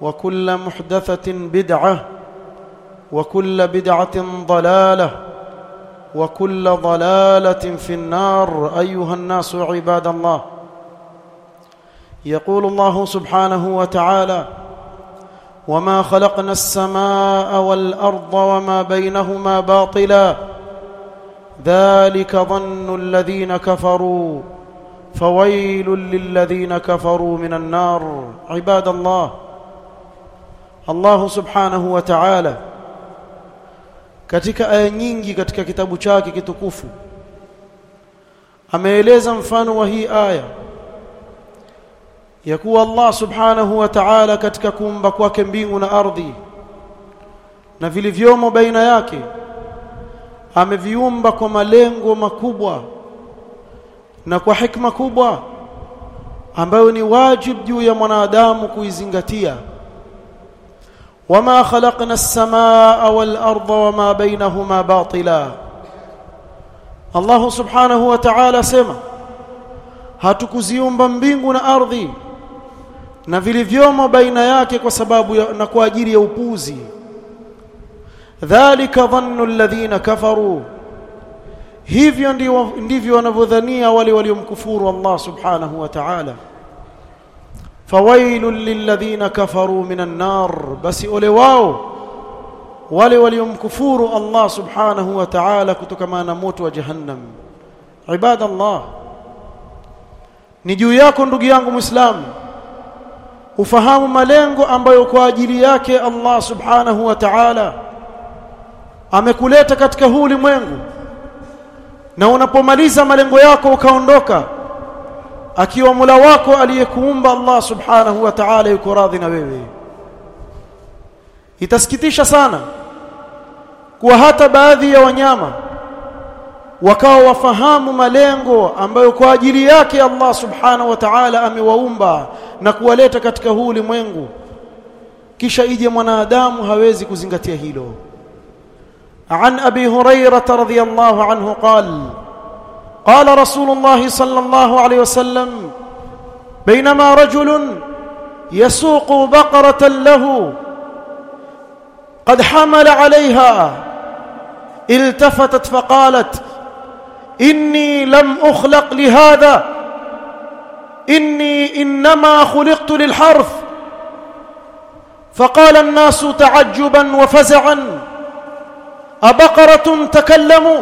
وكل محدثة بدعة وكل بدعة ضلالة وكل ضلالة في النار أيها الناس عباد الله. يقول الله سبحانه وتعالى وما خلقنا السماء والارض وما بينهما باطلا. ذلك ظن الذين كفروا فويل للذين كفروا من النار. عباد الله Allah subhanahu wa katika aya nyingi katika kitabu chake kitukufu ameeleza mfano wa hii aya ya kuwa Allah subhanahu wa ta'ala katika kuumba kwake mbingu na ardhi na vilivyomo baina yake ameviumba kwa malengo makubwa na kwa hikma kubwa ambayo ni wajib juu ya mwanadamu kuizingatia. Khalaqna as-samaa wal arda wama bainahuma batila Allah subhanahu wa ta'ala sema hatukuziumba mbingu na ardhi na vilivyomo baina yake kwa sababu ya, na kwa ajili ya upuzi dhalika dhannu alladhina kafaru hivyo ndivyo wanavyodhania wale waliomkufuru Allah subhanahu wa ta'ala fawailul lilladhina kafaru minan nar. Basi ole wao wale waliomkufuru Allah subhanahu wa ta'ala kutokana na moto wa jahannam. Ibadallah ni juu yako ndugu yangu muislamu ufahamu malengo ambayo kwa ajili yake Allah subhanahu wa ta'ala amekuleta katika huu ulimwengu. Na unapomaliza malengo yako ukaondoka akiwa mula wako aliyekuumba Allah subhanahu wa ta'ala yuko radhi na wewe. Itasikitisha sana kuwa hata baadhi ya wanyama wakawa wafahamu malengo ambayo kwa ajili yake Allah subhanahu wa ta'ala amewaumba na kuwaleta katika huu ulimwengu. Kisha ije mwanadamu hawezi kuzingatia hilo. An abi hurairah radhiyallahu anhu qala قال رسول الله صلى الله عليه وسلم بينما رجل يسوق بقرة له قد حمل عليها التفتت فقالت إني لم أخلق لهذا إني إنما خلقت للحرث. فقال الناس تعجبا وفزعا أبقرة تكلموا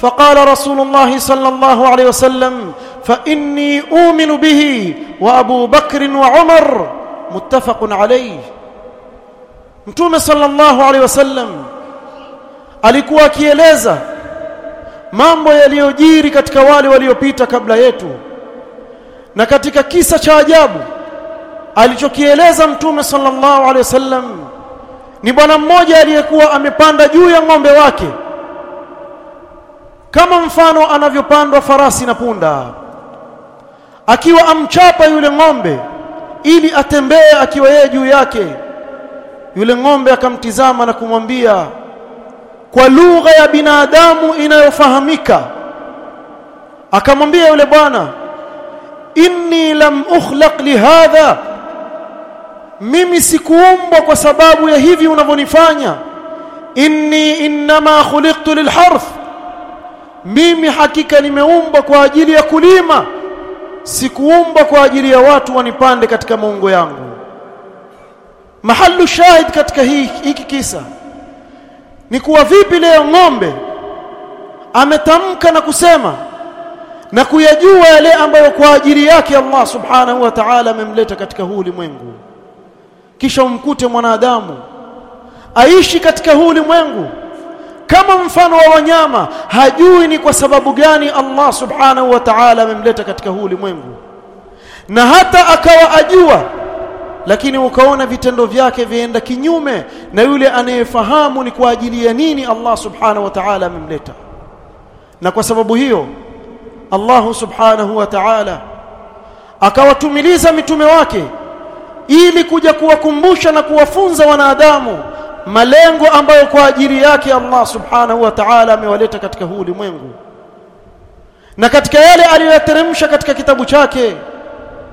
فقال رسول الله صلى الله عليه وسلم فاني اؤمن به وابو بكر وعمر متفق عليه mtume sallallahu alaihi wasallam alikuwa akieleza mambo yaliyojiri katika wale waliopita kabla yetu na katika kisa cha ajabu alichokieleza mtume sallallahu alaihi wasallam ni bwana mmoja aliyekuwa amepanda juu ya ng'ombe wake kama mfano anavyopandwa farasi na punda. Akiwa amchapa yule ng'ombe ili atembee akiwa yeye juu yake yule ng'ombe akamtizama na kumwambia kwa lugha ya binadamu inayofahamika akamwambia yule bwana inni lam ukhlaq lihadha mimi sikuumbwa kwa sababu ya hivi unavyonifanya. Inni inma khuliqtu lilharth mimi hakika nimeumbwa kwa ajili ya kulima. Sikuumbwa kwa ajili ya watu wanipande katika maungo yangu. Mahalu shahid katika hiki kisa ni kuwa vipi leo ng'ombe ametamka na kusema na kuyajua yale ambayo kwa ajili yake Allah subhanahu wa ta'ala amemleta katika huu ulimwengu. Kisha umkute mwanadamu aishi katika huu ulimwengu kama mfano wa wanyama hajui ni kwa sababu gani Allah subhanahu wa ta'ala amemleta katika huu ulimwengu. Na hata akawa ajua lakini ukaona vitendo vyake vienda kinyume na yule anayefahamu ni kwa ajili ya nini Allah subhanahu wa ta'ala amemleta. Na kwa sababu hiyo Allah subhanahu wa ta'ala akawatumiliza mitume wake ili kuja kuwakumbusha na kuwafunza wanadamu malengo ambayo kwa ajili yake Allah subhanahu wa ta'ala amewaleta katika huu ulimwengu na katika yale aliyoyateremsha katika kitabu chake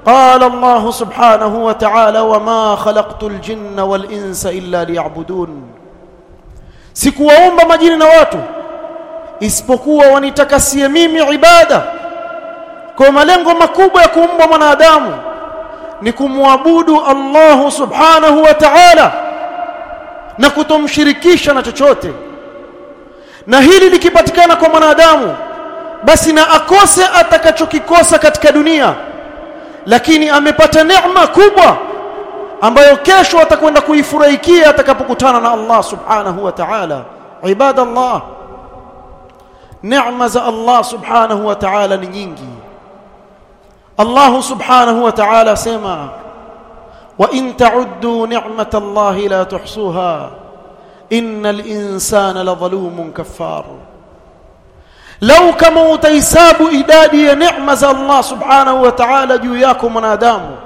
قال الله سبحانه وتعالى وما خلقت الجن والانس الا ليعبدون sikuwaumba majini na watu isipokuwa wanitakasie mimi ibada kwa malengo makubwa ya kuumba mwanadamu ni kumwabudu Allah subhanahu wa ta'ala na kutomshirikisha na chochote. Na hili likipatikana kwa mwanadamu basi na akose atakachokikosa katika dunia lakini amepata neema kubwa ambayo kesho atakwenda kuifurahikia atakapokutana na Allah subhanahu wa ta'ala. Ibadallah neema za Allah subhanahu wa ta'ala ni nyingi. Allah subhanahu wa ta'ala sema wa in ta'uddu ni'matallahi la tuhsuha innal insana ladhalumun kaffar lau kama utahesabu idadi ya neema za Allah subhanahu wa ta'ala juu yako mwanadamu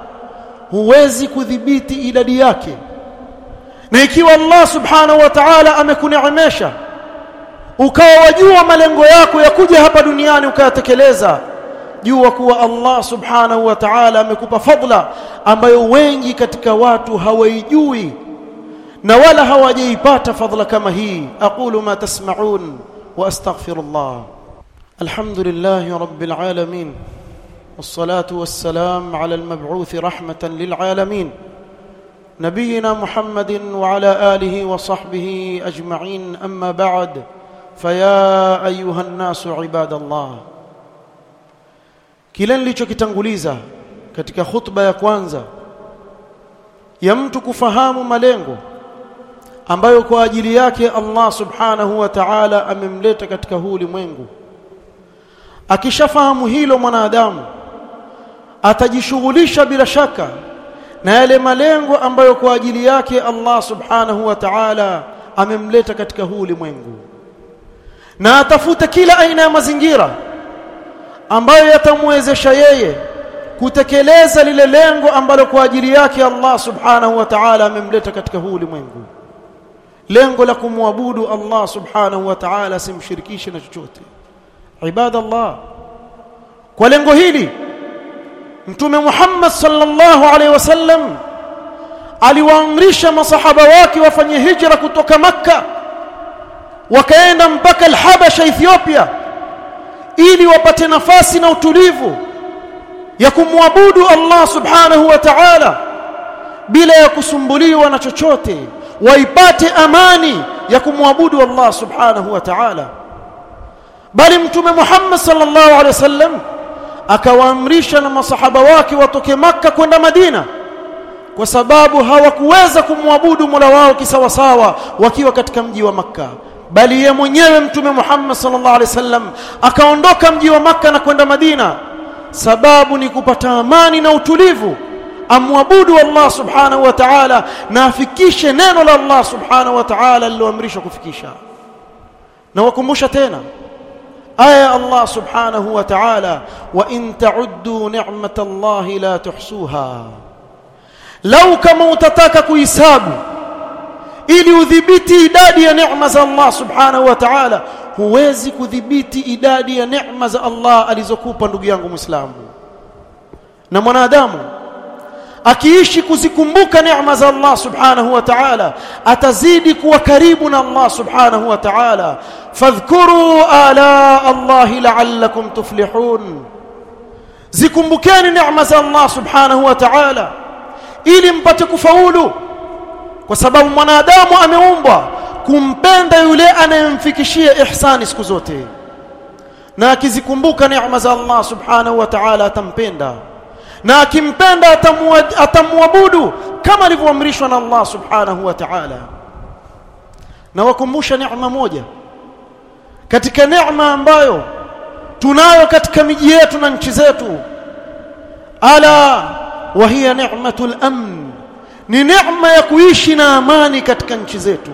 huwezi kudhibiti idadi yake na ikiwa Allah subhanahu wa ta'ala amekuneemesha ukawa wajua malengo yako ya kuja hapa duniani ukayatekeleza jua kuwa Allah subhanahu wa ta'ala amekupa fadla ambayo wengi katika watu hawaijui na wala hawajaipata fadla kama hii aqulu ma tasma'un wa astaghfirullah alhamdulillah rabbil alamin والصلاه والسلام على المبعوث رحمه للعالمين نبينا محمد وعلى اله وصحبه اجمعين اما بعد فيا ايها الناس عباد الله kile nilichokitanguliza katika khutba ya kwanza ya mtu kufahamu malengo ambayo kwa ajili yake Allah subhanahu wa ta'ala amemleta katika huu ulimwengu. Akishafahamu hilo mwanadamu atajishughulisha bila shaka na yale malengo ambayo kwa ajili yake Allah subhanahu wa ta'ala amemleta katika huu ulimwengu. Na atafuta kila aina ya mazingira ambayo yatamwezesha yeye kutekeleza lile lengo ambalo kwa ajili yake Allah subhanahu wa ta'ala amemleta katika huu ulimwengu lengo la kumwabudu Allah subhanahu wa ta'ala simshirikishe na chochote ibadallah kwa lengo hili mtume Muhammad sallallahu alaihi wasallam aliwaamrisha masahaba wake wafanye hijra kutoka makka wakaenda mpaka al-Habasha Ethiopia ili wapate nafasi na utulivu ya kumwabudu Allah subhanahu wa ta'ala bila ya kusumbuliwa na chochote waipate amani ya kumwabudu Allah subhanahu wa ta'ala. Bali mtume Muhammad sallallahu alaihi wasallam akawaamrisha na masahaba wake watoke maka kwenda Madina kwa sababu hawakuweza kumwabudu Mola wao kisawasawa wakiwa katika mji wa Makka bali yeye mwenyewe mtume Muhammad sallallahu alaihi wasallam akaondoka mji wa Makka na kwenda Madina sababu ni kupata amani na utulivu amwabudu Allah subhanahu wa ta'ala na afikishe neno la Allah subhanahu wa ta'ala liloamrishwa kufikisha na wakumbusha tena aya ya Allah subhanahu wa ta'ala wa in ta'uddu ni'matallahi la tuhsuha lau kama utataka kuhisabu ili udhibiti idadi ya neema za Allah subhanahu wa ta'ala huwezi kudhibiti idadi ya neema za Allah alizokupa ndugu yangu Muislamu. Na mwanadamu akiishi kuzikumbuka neema za Allah subhanahu wa ta'ala atazidi kuwa karibu na Allah subhanahu wa ta'ala. Fadhkuru ala Allah la'allakum tuflihun. Zikumbukeni neema za Allah subhanahu wa ta'ala ili mpate kufaulu kwa sababu mwanadamu ameumbwa kumpenda yule anayemfikishia ihsani siku zote. Na akizikumbuka neema za Allah subhanahu wa ta'ala atampenda. Na akimpenda atamwabudu kama alivyoamrishwa na Allah subhanahu wa ta'ala. Na wakumbusha neema moja. Katika neema ambayo tunayo katika miji yetu na nchi zetu. Ala wa hiya ni'matul amn ni neema ya kuishi na amani katika nchi zetu.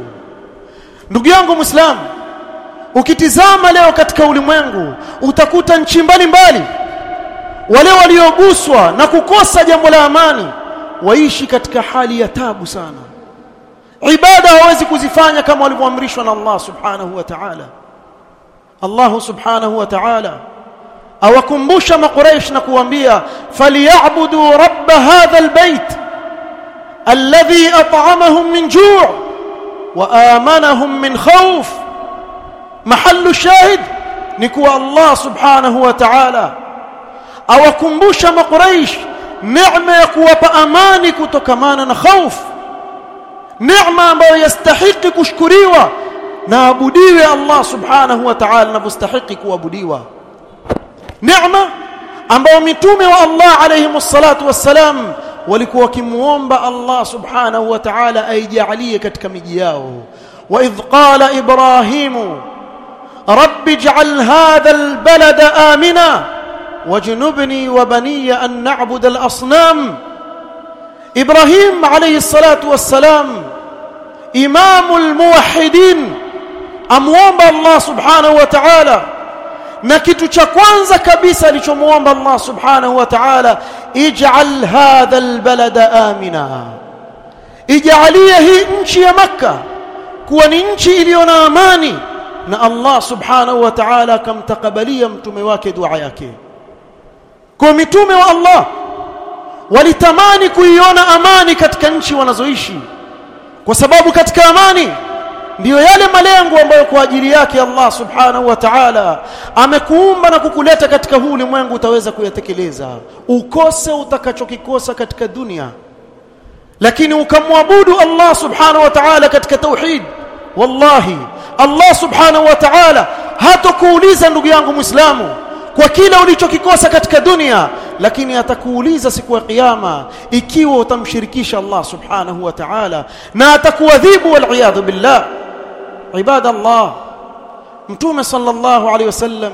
Ndugu yangu muislamu ukitizama leo katika ulimwengu utakuta nchi mbalimbali wale walioguswa na kukosa jambo la amani waishi katika hali ya tabu sana. Ibada hawezi kuzifanya kama walivyoamrishwa na Allah subhanahu wa ta'ala. Allah subhanahu wa ta'ala awakumbusha makuraish na kuambia falyabudu rabb hadha albayt الذي أطعمهم من جوع وآمنهم من خوف. محل الشاهد نكوى الله سبحانه وتعالى. أو كنبوش مقريش نعمة يكوى بأمانك تكمانا خوف. نعمة يستحق كشكريوة. نابديوة الله سبحانه وتعالى نبستحق كوابديوة نعمة أما أمتومي والله عليهم الصلاة والسلام. Walikuwa wakimuomba Allah subhanahu wa ta'ala aijalie katika miji yao wa idh qala ibrahimu rabbi ij'al hadha albalada amina wajnubni wa baniya an na'budu al-asnam Ibrahim alayhi salatu wassalam imamul muwahhidin amuomba Allah subhanahu wa ta'ala na kitu cha kwanza kabisa alichomwomba Allah subhanahu wa ta'ala ij'al hadha albalada amina. Ijalie hii nchi ya makka kuwa ni nchi iliyo na amani. Na Allah subhanahu wa ta'ala akamtakabalia mtume wake dua yake. Kwa mitume wa Allah walitamani kuiona amani katika nchi wanazoishi. Kwa sababu katika amani ndiyo yale malengo ambayo kwa ajili yake Allah subhanahu wa ta'ala amekuumba na kukuleta katika huu ulimwengu utaweza kuyatekeleza. Ukose utakachokikosa katika dunia lakini ukamwabudu Allah subhanahu wa ta'ala katika tauhid wallahi Allah subhanahu wa ta'ala hatakuuliza ndugu yangu muislamu kwa kila ulichokikosa katika dunia lakini atakuuliza siku ya kiyama ikiwa utamshirikisha Allah subhanahu wa ta'ala na atakuadhibu wal billah عباد الله متوم صلى الله عليه وسلم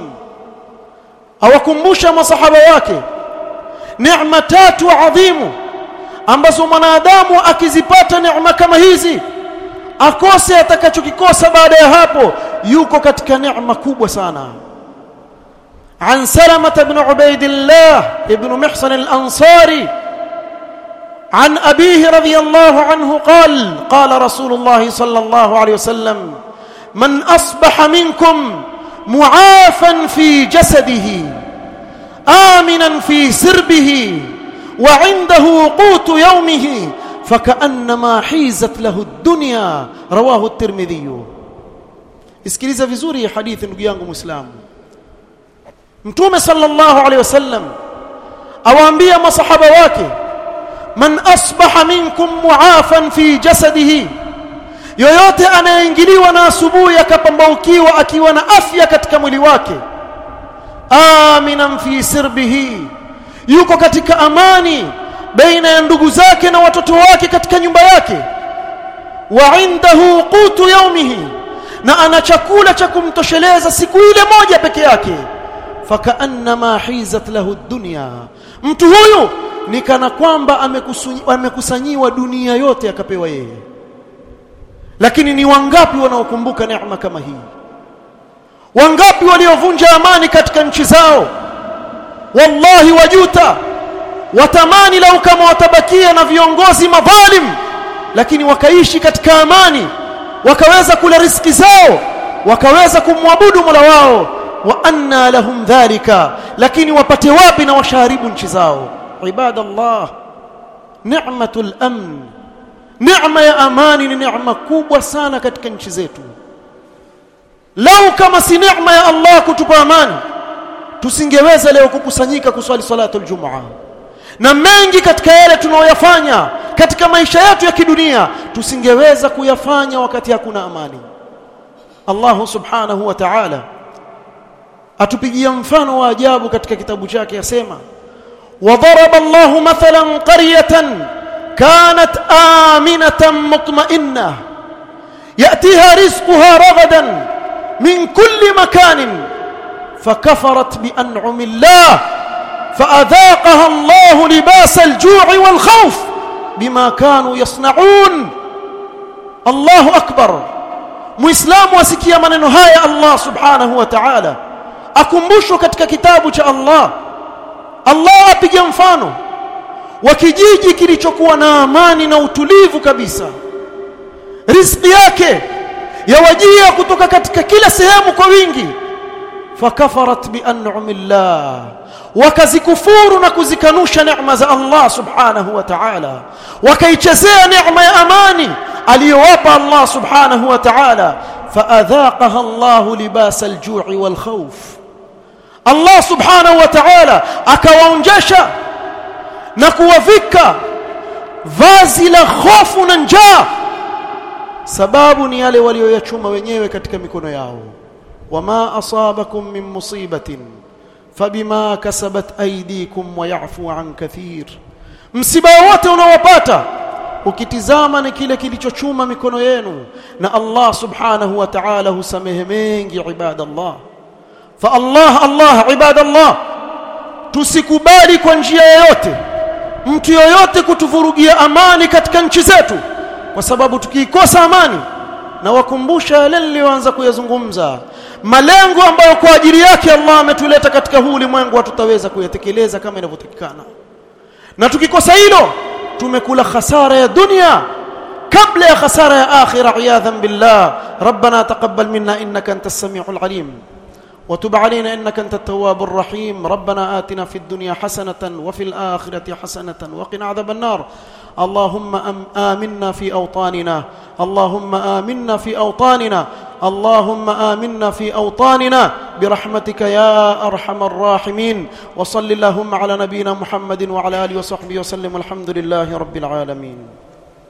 أوكمبوش ما صحبواك نعمتات عظيم أمبس من آدام أكزبات نعمة كما هزي أكوسي أتكتك كوسة بعد يهابو يوكو كتك نعمة كوب سانا. عن سلمة بن عبيد الله ابن محصن الأنصاري عن أبيه رضي الله عنه قال قال رسول الله صلى الله عليه وسلم من أصبح منكم معافا في جسده آمنا في سربه وعنده قوت يومه فكأنما حيزت له الدنيا. رواه الترمذي. اسكريزا فيزوري حديث نقيانه مسلم متوم صلى الله عليه وسلم أو أنبيا ما صحبواك من أصبح منكم معافا في جسده yoyote anayeingiliwa na asubuhi akapambaukiwa akiwa na afya katika mwili wake aminan fi sirbihi yuko katika amani baina ya ndugu zake na watoto wake katika nyumba yake. Wa indahu qutu yaumihi na ana chakula cha kumtosheleza siku ile moja peke yake. Fakaannama hizat lahu dunya mtu huyu ni kana kwamba amekusanyiwa dunia yote akapewa yeye lakini ni wangapi wanaokumbuka neema kama hii? Wangapi waliovunja amani katika nchi zao? Wallahi wajuta watamani lau kama watabakia na viongozi madhalim lakini wakaishi katika amani wakaweza kula riski zao wakaweza kumwabudu Mola wao wa anna lahum dhalika lakini wapate wapi na washaharibu nchi zao? Ibadallah ni'matul amn neema ya amani ni neema kubwa sana katika nchi zetu lau kama si neema ya Allah kutupa amani tusingeweza leo kukusanyika kuswali salatu aljumaa na mengi katika yale tunayoyafanya katika maisha yetu ya kidunia tusingeweza kuyafanya wakati hakuna amani Allah subhanahu wa ta'ala atupigia mfano wa ajabu katika kitabu chake yasema وضرب الله مثلا قرية كانت آمنة مطمئنة. يأتيها رزقها رغدا من كل مكان. فكفرت بأنعم الله فأذاقها الله لباس الجوع والخوف بما كانوا يصنعون. الله أكبر. مسلم وسكيا maneno haya Allah subhanahu wa ta'ala akumbushwa katika kitabu cha Allah wa kijiji kilichokuwa na amani na utulivu kabisa riziki yake yawajia kutoka katika kila sehemu kwa wingi fakafarat bi an'amillah wakazikufuru na kuzikanusha neema za Allah subhanahu wa ta'ala wakaichezea neema ya amani aliyowapa Allah subhanahu wa ta'ala faadhaqaha Allah libasa al-ju'i Allah subhanahu wa ta'ala akawaonjesha na kuwavika vazi la hofu na njaa. Sababu ni yale walioyachuma wenyewe katika mikono yao. Wama asabakum min musibatin fabima kasabat aydikum wa ya'fu an kathir. Msiba wote unaowapata ukitizama ni kile kilichochuma mikono yenu na Allah subhanahu wa ta'ala husamehe mengi ibadallah. Fa Allah Allah ibadallah. Tusikubali kwa njia yoyote mtu yoyote kutuvurugia amani katika nchi zetu kwa sababu tukiikosa amani na wakumbusha yale niliyoanza kuyazungumza. Malengo ambayo kwa ajili yake Allah ametuleta katika huu ulimwengu hatutaweza kuyatekeleza kama inavyotakikana. Na tukikosa hilo tumekula hasara ya dunia kabla ya hasara ya akhira iyadhan billah. Rabbana taqabbal minna innaka antas samiul alim وتب علينا إنك أنت التواب الرحيم. ربنا آتنا في الدنيا حسنة وفي الآخرة حسنة وقنا عذاب النار. اللهم آمنا في أوطاننا. اللهم آمنا في أوطاننا. اللهم آمنا في أوطاننا. برحمتك يا أرحم الراحمين. وصل اللهم على نبينا محمد وعلى آله وصحبه وسلم. والحمد لله رب العالمين.